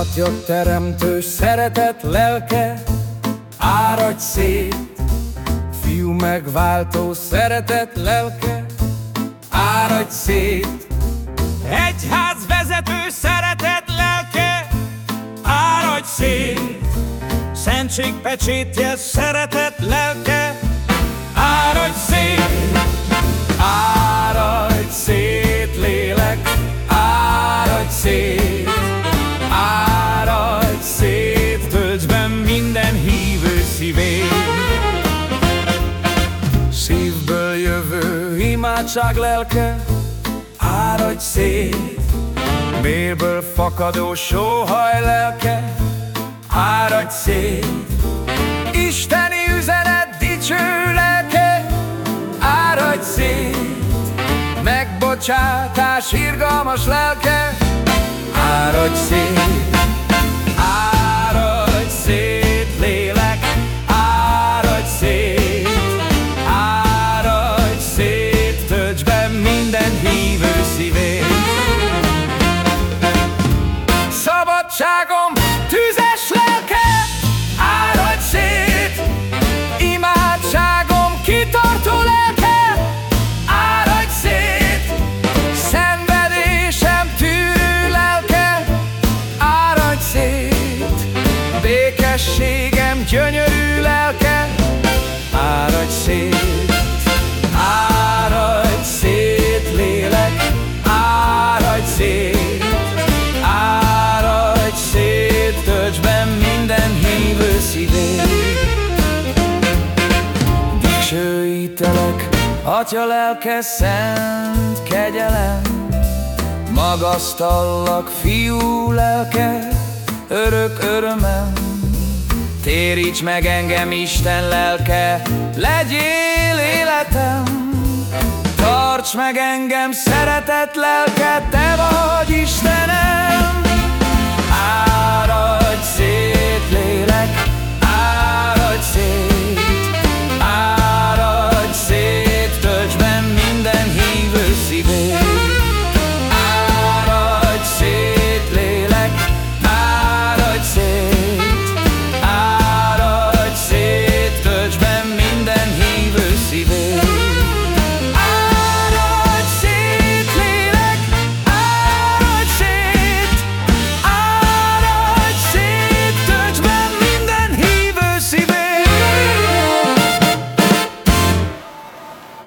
Atya teremtő szeretet lelke, áradj szét, Fiú megváltó szeretet lelke, áradj szét. Egyház vezető szeretet lelke, áradj szét. Szentség pecsétje szeretet lelke, jövő imádság lelke, áradj szét, Mélyből fakadó sóhaj lelke, áradj szét, Isteni üzenet dicső lelke, áradj szét, Megbocsátás irgalmas lelke, áradj szét, békességem gyönyörű lelke, áradj szét, áradj szét, lélek, áradj szét, áradj szét, töltsd be minden hívő szívét. Dicsőítelek, Atya lelke szent kegyelem, Magasztallak, fiú lelke, örök örömem. Téríts meg engem, Isten lelke, legyél életem. Tarts meg engem, szeretet lelke, te